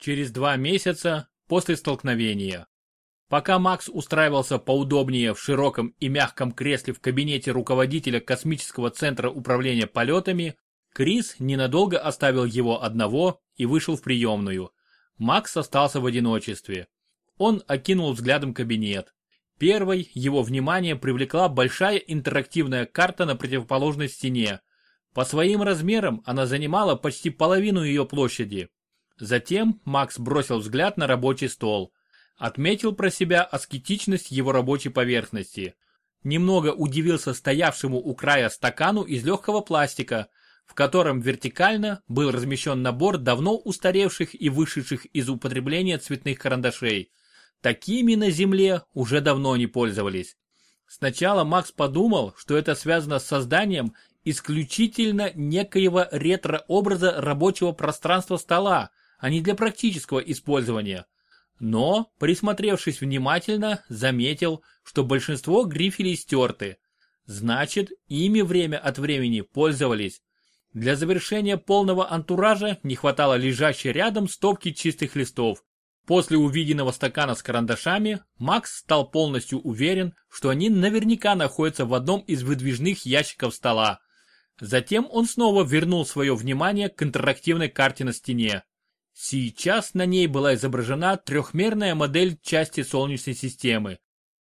через два месяца после столкновения. Пока Макс устраивался поудобнее в широком и мягком кресле в кабинете руководителя космического центра управления полетами, Крис ненадолго оставил его одного и вышел в приемную. Макс остался в одиночестве. Он окинул взглядом кабинет. Первой его внимание привлекла большая интерактивная карта на противоположной стене. По своим размерам она занимала почти половину ее площади. Затем Макс бросил взгляд на рабочий стол. Отметил про себя аскетичность его рабочей поверхности. Немного удивился стоявшему у края стакану из легкого пластика, в котором вертикально был размещен набор давно устаревших и вышедших из употребления цветных карандашей. Такими на Земле уже давно не пользовались. Сначала Макс подумал, что это связано с созданием исключительно некоего ретро-образа рабочего пространства стола, а не для практического использования. Но, присмотревшись внимательно, заметил, что большинство грифелей стерты. Значит, ими время от времени пользовались. Для завершения полного антуража не хватало лежащей рядом стопки чистых листов. После увиденного стакана с карандашами, Макс стал полностью уверен, что они наверняка находятся в одном из выдвижных ящиков стола. Затем он снова вернул свое внимание к интерактивной карте на стене. Сейчас на ней была изображена трехмерная модель части Солнечной системы.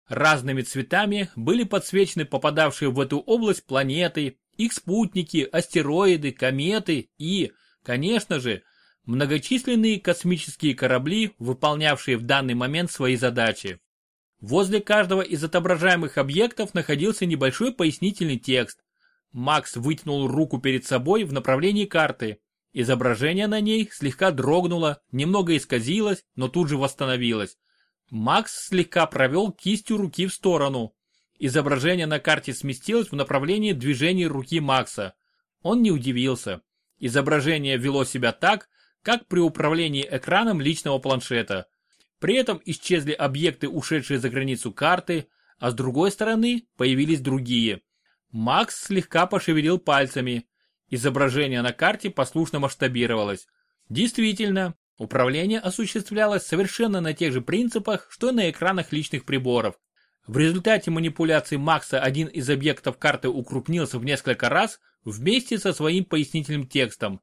Разными цветами были подсвечены попадавшие в эту область планеты, их спутники, астероиды, кометы и, конечно же, многочисленные космические корабли, выполнявшие в данный момент свои задачи. Возле каждого из отображаемых объектов находился небольшой пояснительный текст. Макс вытянул руку перед собой в направлении карты. Изображение на ней слегка дрогнуло, немного исказилось, но тут же восстановилось. Макс слегка провел кистью руки в сторону. Изображение на карте сместилось в направлении движения руки Макса. Он не удивился. Изображение вело себя так, как при управлении экраном личного планшета. При этом исчезли объекты, ушедшие за границу карты, а с другой стороны появились другие. Макс слегка пошевелил пальцами. Изображение на карте послушно масштабировалось. Действительно, управление осуществлялось совершенно на тех же принципах, что и на экранах личных приборов. В результате манипуляций Макса один из объектов карты укрупнился в несколько раз вместе со своим пояснительным текстом.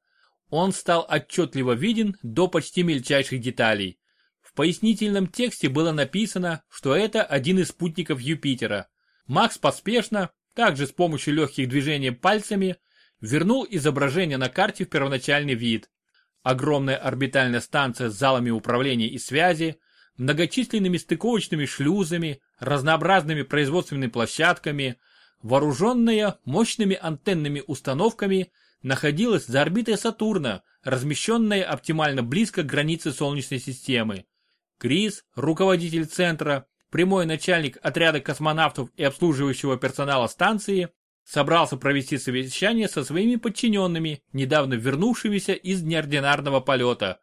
Он стал отчетливо виден до почти мельчайших деталей. В пояснительном тексте было написано, что это один из спутников Юпитера. Макс поспешно, также с помощью легких движений пальцами, вернул изображение на карте в первоначальный вид. Огромная орбитальная станция с залами управления и связи, многочисленными стыковочными шлюзами, разнообразными производственными площадками, вооруженная мощными антенными установками, находилась за орбитой Сатурна, размещенная оптимально близко к границе Солнечной системы. Крис, руководитель центра, прямой начальник отряда космонавтов и обслуживающего персонала станции, собрался провести совещание со своими подчиненными, недавно вернувшимися из неординарного полета.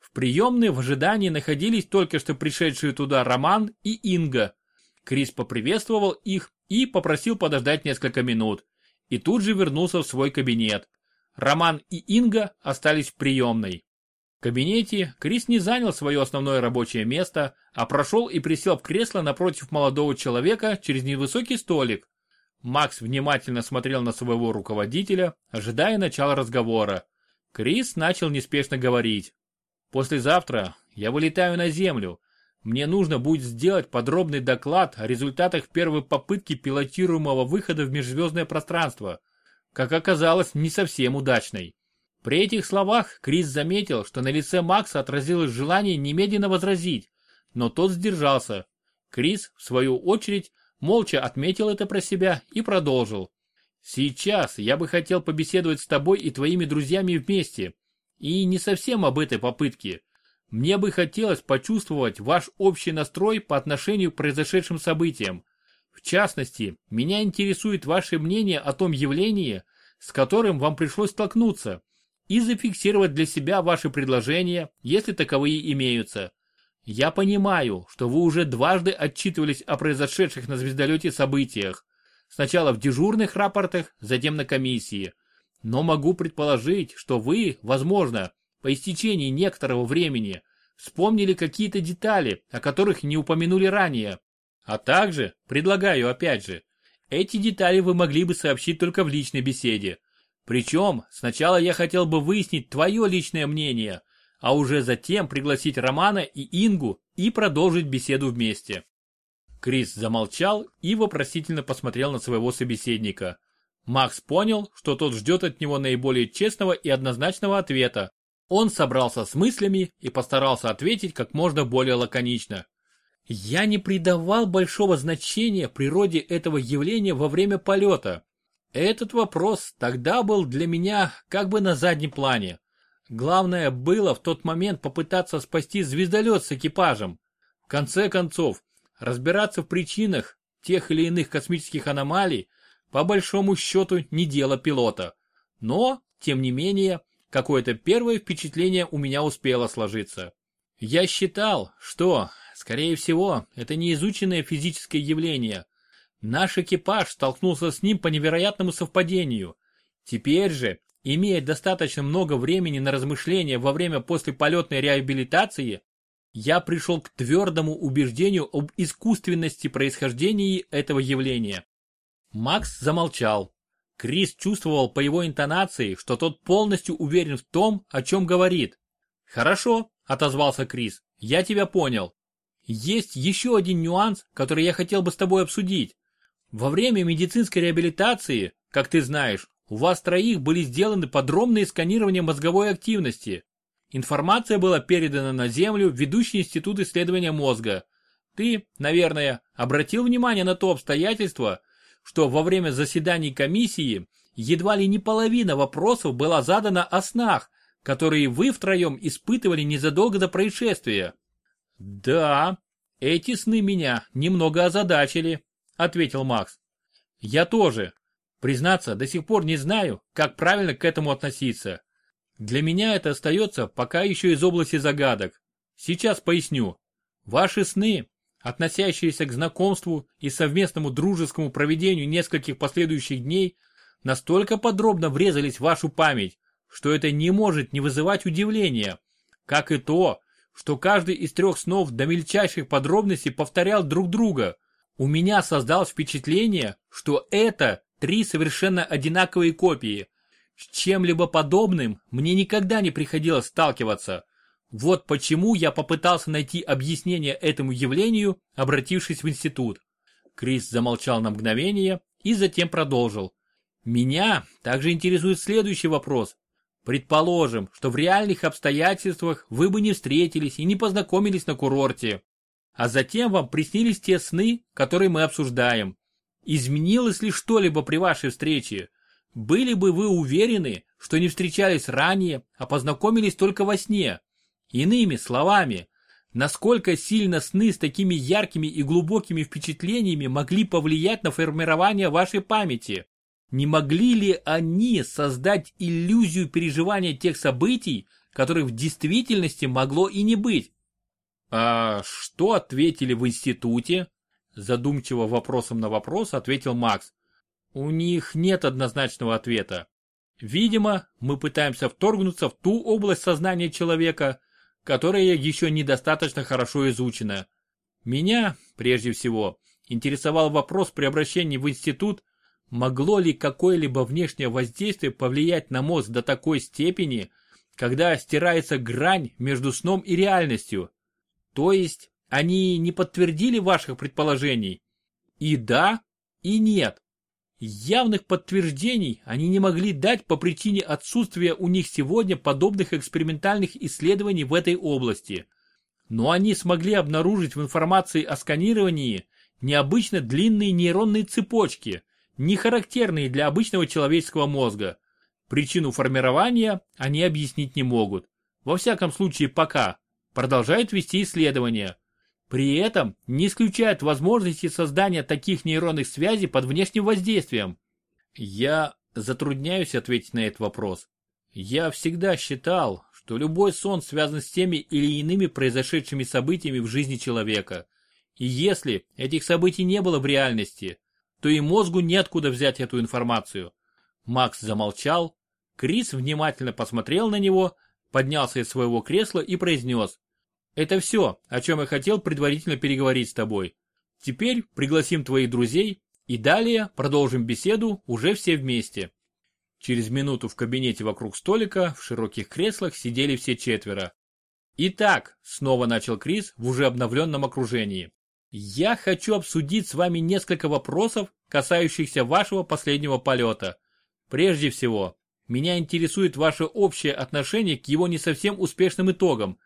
В приемной в ожидании находились только что пришедшие туда Роман и Инга. Крис поприветствовал их и попросил подождать несколько минут. И тут же вернулся в свой кабинет. Роман и Инга остались в приемной. В кабинете Крис не занял свое основное рабочее место, а прошел и присел в кресло напротив молодого человека через невысокий столик. Макс внимательно смотрел на своего руководителя, ожидая начала разговора. Крис начал неспешно говорить. «Послезавтра я вылетаю на Землю. Мне нужно будет сделать подробный доклад о результатах первой попытки пилотируемого выхода в межзвездное пространство. Как оказалось, не совсем удачной. При этих словах Крис заметил, что на лице Макса отразилось желание немедленно возразить, но тот сдержался. Крис, в свою очередь, молча отметил это про себя и продолжил. «Сейчас я бы хотел побеседовать с тобой и твоими друзьями вместе. И не совсем об этой попытке. Мне бы хотелось почувствовать ваш общий настрой по отношению к произошедшим событиям. В частности, меня интересует ваше мнение о том явлении, с которым вам пришлось столкнуться, и зафиксировать для себя ваши предложения, если таковые имеются. Я понимаю, что вы уже дважды отчитывались о произошедших на звездолете событиях. Сначала в дежурных рапортах, затем на комиссии. Но могу предположить, что вы, возможно, по истечении некоторого времени вспомнили какие-то детали, о которых не упомянули ранее. А также, предлагаю опять же, эти детали вы могли бы сообщить только в личной беседе. Причем, сначала я хотел бы выяснить твое личное мнение, а уже затем пригласить Романа и Ингу и продолжить беседу вместе. Крис замолчал и вопросительно посмотрел на своего собеседника. Макс понял, что тот ждет от него наиболее честного и однозначного ответа. Он собрался с мыслями и постарался ответить как можно более лаконично. Я не придавал большого значения природе этого явления во время полета. Этот вопрос тогда был для меня как бы на заднем плане. Главное было в тот момент попытаться спасти звездолет с экипажем. В конце концов, разбираться в причинах тех или иных космических аномалий по большому счету не дело пилота. Но, тем не менее, какое-то первое впечатление у меня успело сложиться. Я считал, что, скорее всего, это неизученное физическое явление. Наш экипаж столкнулся с ним по невероятному совпадению. Теперь же, имея достаточно много времени на размышления во время послеполетной реабилитации, я пришел к твердому убеждению об искусственности происхождения этого явления. Макс замолчал. Крис чувствовал по его интонации, что тот полностью уверен в том, о чем говорит. «Хорошо», — отозвался Крис, — «я тебя понял. Есть еще один нюанс, который я хотел бы с тобой обсудить. Во время медицинской реабилитации, как ты знаешь, у вас троих были сделаны подробные сканирования мозговой активности. Информация была передана на Землю в ведущий институт исследования мозга. Ты, наверное, обратил внимание на то обстоятельство, что во время заседаний комиссии едва ли не половина вопросов была задана о снах, которые вы втроем испытывали незадолго до происшествия. Да, эти сны меня немного озадачили, ответил Макс. Я тоже. Признаться, до сих пор не знаю, как правильно к этому относиться. Для меня это остается пока еще из области загадок. Сейчас поясню. Ваши сны, относящиеся к знакомству и совместному дружескому проведению нескольких последующих дней, настолько подробно врезались в вашу память, что это не может не вызывать удивления, как и то, что каждый из трех снов до мельчайших подробностей повторял друг друга. У меня создалось впечатление, что это три совершенно одинаковые копии, с чем-либо подобным мне никогда не приходилось сталкиваться. Вот почему я попытался найти объяснение этому явлению, обратившись в институт. Крис замолчал на мгновение и затем продолжил. Меня также интересует следующий вопрос. Предположим, что в реальных обстоятельствах вы бы не встретились и не познакомились на курорте. А затем вам приснились те сны, которые мы обсуждаем. Изменилось ли что-либо при вашей встрече? Были бы вы уверены, что не встречались ранее, а познакомились только во сне? Иными словами, насколько сильно сны с такими яркими и глубокими впечатлениями могли повлиять на формирование вашей памяти? Не могли ли они создать иллюзию переживания тех событий, которых в действительности могло и не быть? А что ответили в институте? Задумчиво вопросом на вопрос ответил Макс. У них нет однозначного ответа. Видимо, мы пытаемся вторгнуться в ту область сознания человека, которая еще недостаточно хорошо изучена. Меня, прежде всего, интересовал вопрос при обращении в институт, могло ли какое-либо внешнее воздействие повлиять на мозг до такой степени, когда стирается грань между сном и реальностью. То есть, они не подтвердили ваших предположений? И да, и нет. Явных подтверждений они не могли дать по причине отсутствия у них сегодня подобных экспериментальных исследований в этой области. Но они смогли обнаружить в информации о сканировании необычно длинные нейронные цепочки, не характерные для обычного человеческого мозга. Причину формирования они объяснить не могут. Во всяком случае пока. Продолжают вести исследования. При этом не исключает возможности создания таких нейронных связей под внешним воздействием. Я затрудняюсь ответить на этот вопрос. Я всегда считал, что любой сон связан с теми или иными произошедшими событиями в жизни человека. И если этих событий не было в реальности, то и мозгу неоткуда взять эту информацию. Макс замолчал, Крис внимательно посмотрел на него, поднялся из своего кресла и произнес. Это все, о чем я хотел предварительно переговорить с тобой. Теперь пригласим твоих друзей и далее продолжим беседу уже все вместе. Через минуту в кабинете вокруг столика в широких креслах сидели все четверо. Итак, снова начал Крис в уже обновленном окружении. Я хочу обсудить с вами несколько вопросов, касающихся вашего последнего полета. Прежде всего, меня интересует ваше общее отношение к его не совсем успешным итогам.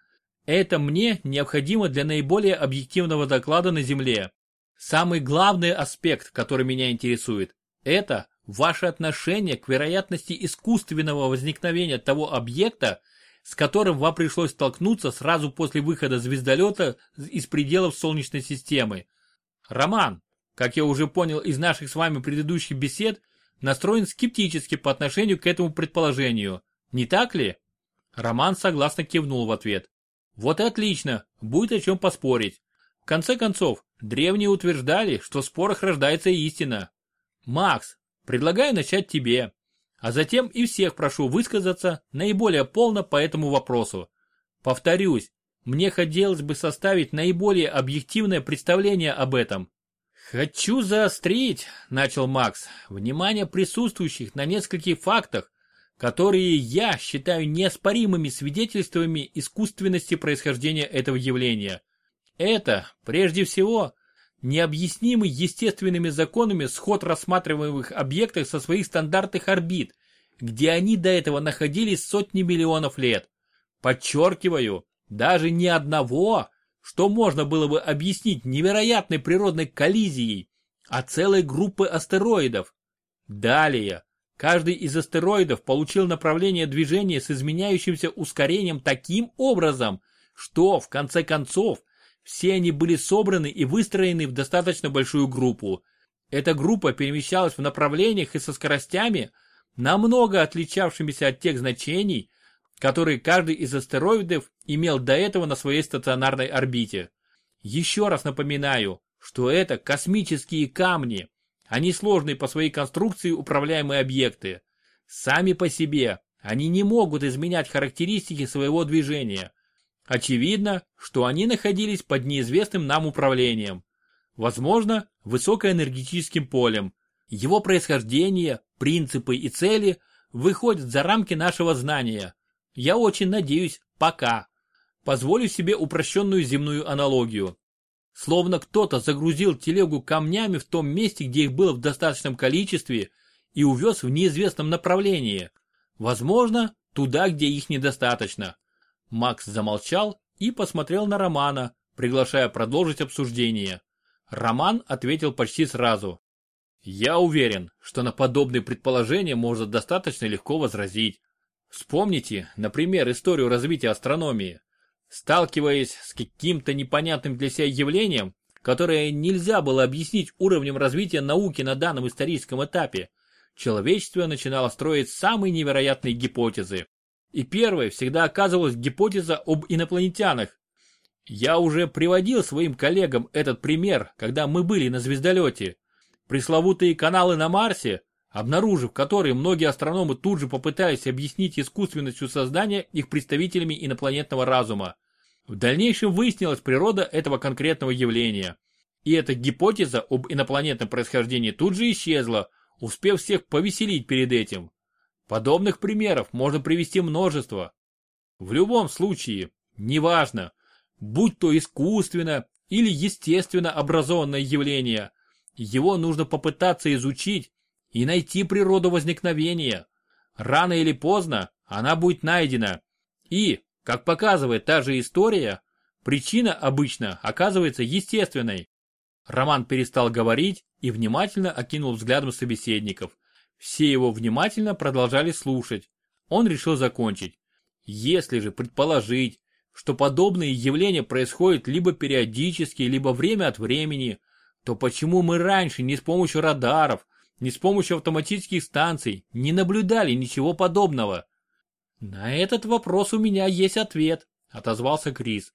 Это мне необходимо для наиболее объективного доклада на Земле. Самый главный аспект, который меня интересует, это ваше отношение к вероятности искусственного возникновения того объекта, с которым вам пришлось столкнуться сразу после выхода звездолета из пределов Солнечной системы. Роман, как я уже понял из наших с вами предыдущих бесед, настроен скептически по отношению к этому предположению. Не так ли? Роман согласно кивнул в ответ. Вот и отлично, будет о чем поспорить. В конце концов, древние утверждали, что в спорах рождается истина. Макс, предлагаю начать тебе, а затем и всех прошу высказаться наиболее полно по этому вопросу. Повторюсь, мне хотелось бы составить наиболее объективное представление об этом. «Хочу заострить», — начал Макс, — «внимание присутствующих на нескольких фактах, которые я считаю неоспоримыми свидетельствами искусственности происхождения этого явления. Это, прежде всего, необъяснимый естественными законами сход рассматриваемых объектов со своих стандартных орбит, где они до этого находились сотни миллионов лет. Подчеркиваю, даже не одного, что можно было бы объяснить невероятной природной коллизией, а целой группы астероидов. Далее, каждый из астероидов получил направление движения с изменяющимся ускорением таким образом, что, в конце концов, все они были собраны и выстроены в достаточно большую группу. Эта группа перемещалась в направлениях и со скоростями, намного отличавшимися от тех значений, который каждый из астероидов имел до этого на своей стационарной орбите. Еще раз напоминаю, что это космические камни, не сложные по своей конструкции управляемые объекты. Сами по себе они не могут изменять характеристики своего движения. Очевидно, что они находились под неизвестным нам управлением. Возможно, высокоэнергетическим полем. Его происхождение, принципы и цели выходят за рамки нашего знания. Я очень надеюсь, пока. Позволю себе упрощенную земную аналогию. Словно кто-то загрузил телегу камнями в том месте, где их было в достаточном количестве, и увез в неизвестном направлении. Возможно, туда, где их недостаточно. Макс замолчал и посмотрел на Романа, приглашая продолжить обсуждение. Роман ответил почти сразу. Я уверен, что на подобные предположения можно достаточно легко возразить. Вспомните, например, историю развития астрономии. Сталкиваясь с каким-то непонятным для себя явлением, которое нельзя было объяснить уровнем развития науки на данном историческом этапе, человечество начинало строить самые невероятные гипотезы. И первой всегда оказывалась гипотеза об инопланетянах. Я уже приводил своим коллегам этот пример, когда мы были на звездолете. Пресловутые каналы на Марсе обнаружив которые многие астрономы тут же попытались объяснить искусственностью создания их представителями инопланетного разума. В дальнейшем выяснилась природа этого конкретного явления. И эта гипотеза об инопланетном происхождении тут же исчезла, успев всех повеселить перед этим. Подобных примеров можно привести множество. В любом случае, неважно, будь то искусственно или естественно образованное явление, его нужно попытаться изучить и найти природу возникновения. Рано или поздно она будет найдена. И, как показывает та же история, причина обычно оказывается естественной. Роман перестал говорить и внимательно окинул взглядом собеседников. Все его внимательно продолжали слушать. Он решил закончить. Если же предположить, что подобные явления происходят либо периодически, либо время от времени, то почему мы раньше не с помощью радаров, ни с помощью автоматических станций не наблюдали ничего подобного. На этот вопрос у меня есть ответ, отозвался Крис.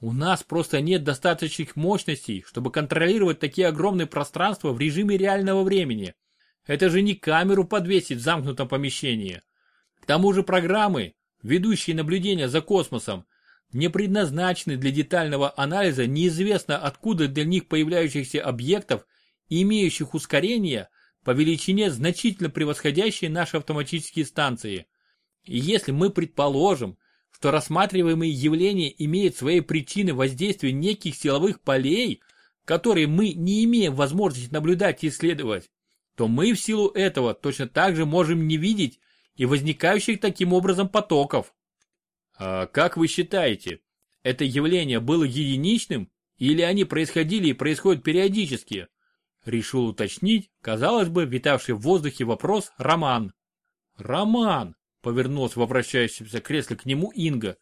У нас просто нет достаточных мощностей, чтобы контролировать такие огромные пространства в режиме реального времени. Это же не камеру подвесить в замкнутом помещении. К тому же программы, ведущие наблюдения за космосом, не предназначены для детального анализа неизвестно откуда для них появляющихся объектов, имеющих ускорение по величине значительно превосходящие наши автоматические станции. И если мы предположим, что рассматриваемые явления имеют свои причины воздействия неких силовых полей, которые мы не имеем возможности наблюдать и исследовать, то мы в силу этого точно так же можем не видеть и возникающих таким образом потоков. А как вы считаете, это явление было единичным или они происходили и происходят периодически? Решил уточнить, казалось бы, витавший в воздухе вопрос Роман. Роман, повернулся в вращающемся кресле к нему Инга.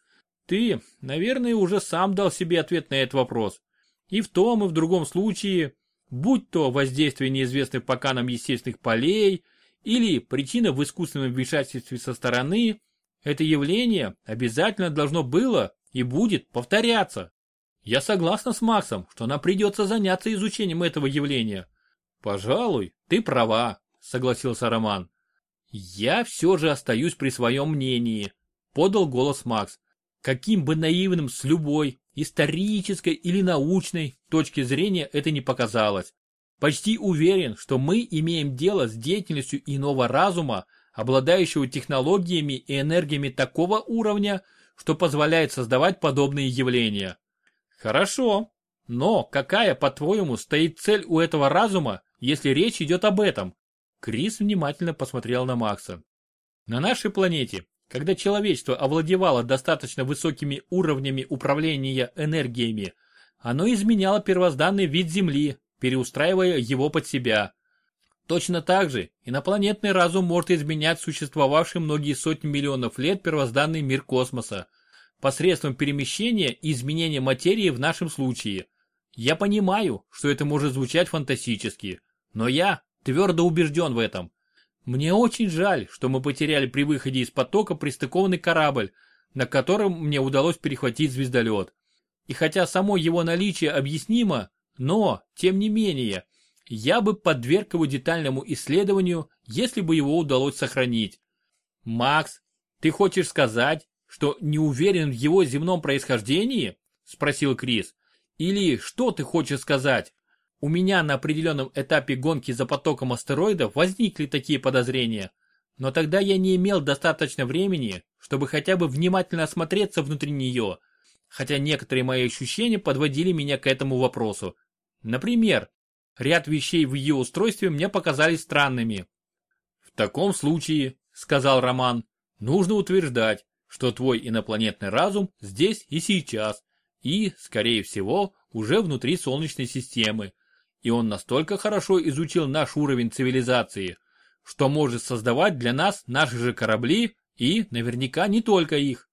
Ты, наверное, уже сам дал себе ответ на этот вопрос. И в том, и в другом случае, будь то воздействие неизвестных пока нам естественных полей, или причина в искусственном вмешательстве со стороны, это явление обязательно должно было и будет повторяться. Я согласна с Максом, что нам придется заняться изучением этого явления. Пожалуй, ты права, согласился Роман. Я все же остаюсь при своем мнении, подал голос Макс. Каким бы наивным с любой, исторической или научной точки зрения это не показалось. Почти уверен, что мы имеем дело с деятельностью иного разума, обладающего технологиями и энергиями такого уровня, что позволяет создавать подобные явления. Хорошо, но какая, по-твоему, стоит цель у этого разума, если речь идет об этом? Крис внимательно посмотрел на Макса. На нашей планете, когда человечество овладевало достаточно высокими уровнями управления энергиями, оно изменяло первозданный вид Земли, переустраивая его под себя. Точно так же инопланетный разум может изменять существовавший многие сотни миллионов лет первозданный мир космоса посредством перемещения и изменения материи в нашем случае. Я понимаю, что это может звучать фантастически, но я твердо убежден в этом. Мне очень жаль, что мы потеряли при выходе из потока пристыкованный корабль, на котором мне удалось перехватить звездолет. И хотя само его наличие объяснимо, но, тем не менее, я бы подверг его детальному исследованию, если бы его удалось сохранить. Макс, ты хочешь сказать, что не уверен в его земном происхождении? Спросил Крис. Или что ты хочешь сказать? У меня на определенном этапе гонки за потоком астероидов возникли такие подозрения. Но тогда я не имел достаточно времени, чтобы хотя бы внимательно осмотреться внутри нее, хотя некоторые мои ощущения подводили меня к этому вопросу. Например, Ряд вещей в ее устройстве мне показались странными. В таком случае, сказал Роман, нужно утверждать, что твой инопланетный разум здесь и сейчас, и, скорее всего, уже внутри Солнечной системы. И он настолько хорошо изучил наш уровень цивилизации, что может создавать для нас наши же корабли и, наверняка, не только их.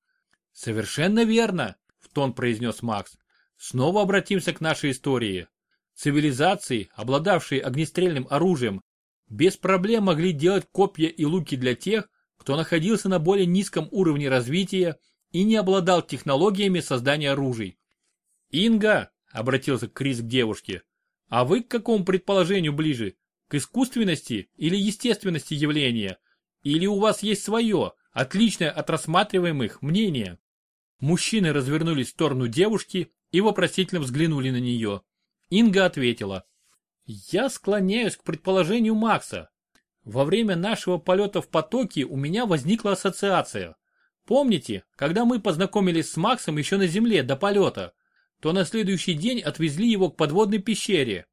Совершенно верно, в тон произнес Макс. Снова обратимся к нашей истории. Цивилизации, обладавшие огнестрельным оружием, без проблем могли делать копья и луки для тех, кто находился на более низком уровне развития и не обладал технологиями создания оружий. «Инга», — обратился Крис к девушке, — «а вы к какому предположению ближе? К искусственности или естественности явления? Или у вас есть свое, отличное от рассматриваемых, мнение?» Мужчины развернулись в сторону девушки и вопросительно взглянули на нее. Инга ответила. Я склоняюсь к предположению Макса. Во время нашего полета в потоке у меня возникла ассоциация. Помните, когда мы познакомились с Максом еще на Земле до полета, то на следующий день отвезли его к подводной пещере.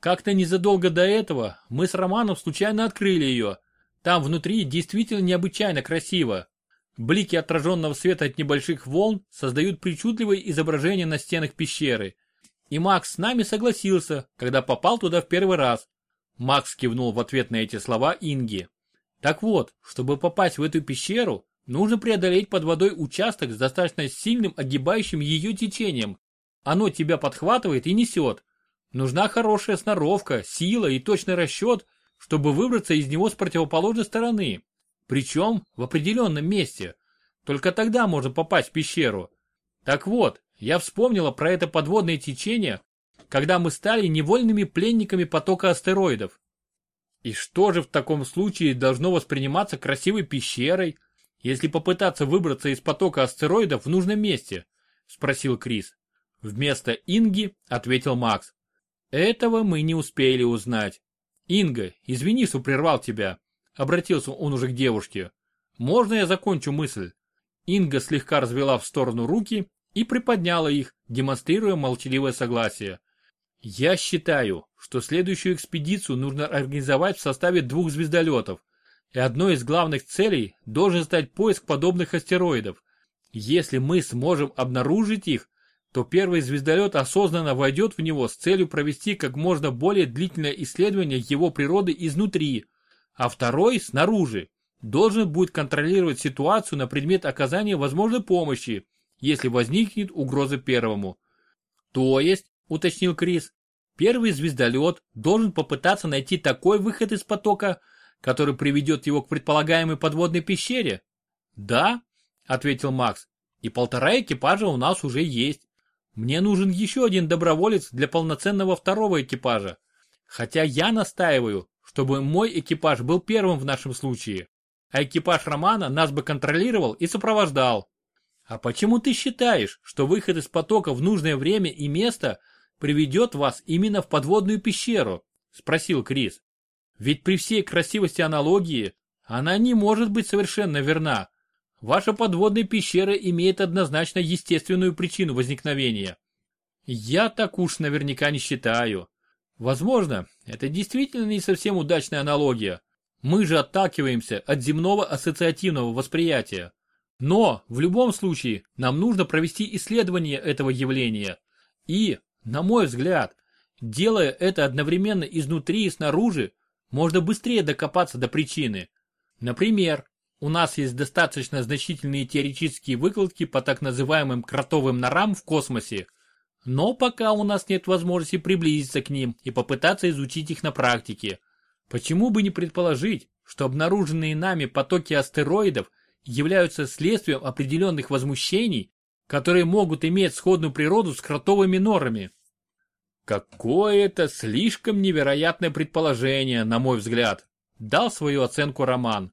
Как-то незадолго до этого мы с Романом случайно открыли ее. Там внутри действительно необычайно красиво. Блики отраженного света от небольших волн создают причудливые изображения на стенах пещеры – и Макс с нами согласился, когда попал туда в первый раз. Макс кивнул в ответ на эти слова Инги. Так вот, чтобы попасть в эту пещеру, нужно преодолеть под водой участок с достаточно сильным огибающим ее течением. Оно тебя подхватывает и несет. Нужна хорошая сноровка, сила и точный расчет, чтобы выбраться из него с противоположной стороны. Причем в определенном месте. Только тогда можно попасть в пещеру. Так вот, я вспомнила про это подводное течение, когда мы стали невольными пленниками потока астероидов. И что же в таком случае должно восприниматься красивой пещерой, если попытаться выбраться из потока астероидов в нужном месте? Спросил Крис. Вместо Инги ответил Макс. Этого мы не успели узнать. Инга, извини, что прервал тебя. Обратился он уже к девушке. Можно я закончу мысль? Инга слегка развела в сторону руки и приподняла их, демонстрируя молчаливое согласие. Я считаю, что следующую экспедицию нужно организовать в составе двух звездолетов, и одной из главных целей должен стать поиск подобных астероидов. Если мы сможем обнаружить их, то первый звездолет осознанно войдет в него с целью провести как можно более длительное исследование его природы изнутри, а второй, снаружи, должен будет контролировать ситуацию на предмет оказания возможной помощи, если возникнет угроза первому. То есть, уточнил Крис, первый звездолет должен попытаться найти такой выход из потока, который приведет его к предполагаемой подводной пещере? Да, ответил Макс, и полтора экипажа у нас уже есть. Мне нужен еще один доброволец для полноценного второго экипажа. Хотя я настаиваю, чтобы мой экипаж был первым в нашем случае, а экипаж Романа нас бы контролировал и сопровождал. А почему ты считаешь, что выход из потока в нужное время и место приведет вас именно в подводную пещеру? Спросил Крис. Ведь при всей красивости аналогии, она не может быть совершенно верна. Ваша подводная пещера имеет однозначно естественную причину возникновения. Я так уж наверняка не считаю. Возможно, это действительно не совсем удачная аналогия. Мы же отталкиваемся от земного ассоциативного восприятия. Но, в любом случае, нам нужно провести исследование этого явления. И, на мой взгляд, делая это одновременно изнутри и снаружи, можно быстрее докопаться до причины. Например, у нас есть достаточно значительные теоретические выкладки по так называемым кротовым норам в космосе, но пока у нас нет возможности приблизиться к ним и попытаться изучить их на практике. Почему бы не предположить, что обнаруженные нами потоки астероидов являются следствием определенных возмущений, которые могут иметь сходную природу с кротовыми норами? Какое-то слишком невероятное предположение, на мой взгляд, дал свою оценку Роман.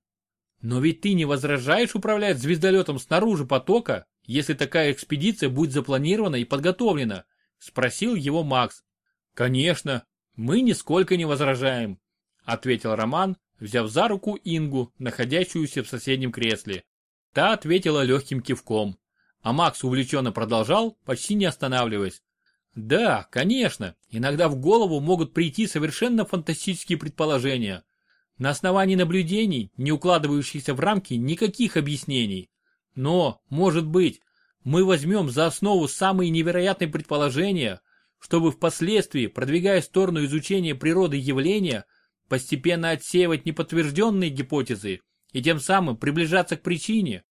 Но ведь ты не возражаешь управлять звездолетом снаружи потока, если такая экспедиция будет запланирована и подготовлена? Спросил его Макс. Конечно, мы нисколько не возражаем, ответил Роман, взяв за руку Ингу, находящуюся в соседнем кресле. Та ответила легким кивком, а Макс увлеченно продолжал, почти не останавливаясь. Да, конечно, иногда в голову могут прийти совершенно фантастические предположения. На основании наблюдений, не укладывающихся в рамки никаких объяснений. Но, может быть, мы возьмем за основу самые невероятные предположения, чтобы впоследствии, продвигая в сторону изучения природы явления, постепенно отсеивать неподтвержденные гипотезы и тем самым приближаться к причине.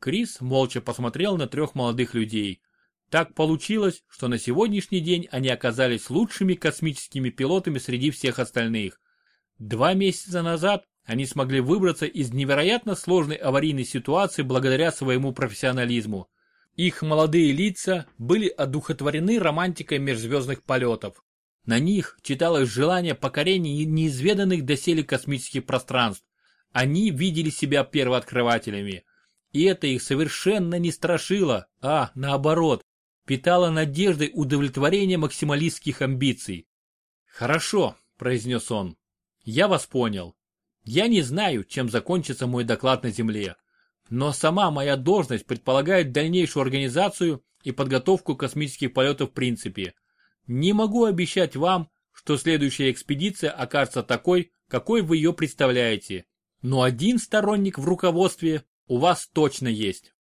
Крис молча посмотрел на трех молодых людей. Так получилось, что на сегодняшний день они оказались лучшими космическими пилотами среди всех остальных. Два месяца назад они смогли выбраться из невероятно сложной аварийной ситуации благодаря своему профессионализму. Их молодые лица были одухотворены романтикой межзвездных полетов. На них читалось желание покорения неизведанных доселе космических пространств. Они видели себя первооткрывателями. И это их совершенно не страшило, а, наоборот, питало надеждой удовлетворения максималистских амбиций. «Хорошо», – произнес он, я вас понял. Я не знаю, чем закончится мой доклад на Земле. Но сама моя должность предполагает дальнейшую организацию и подготовку космических полетов в принципе. Не могу обещать вам, что следующая экспедиция окажется такой, какой вы ее представляете. Но один сторонник в руководстве у вас точно есть.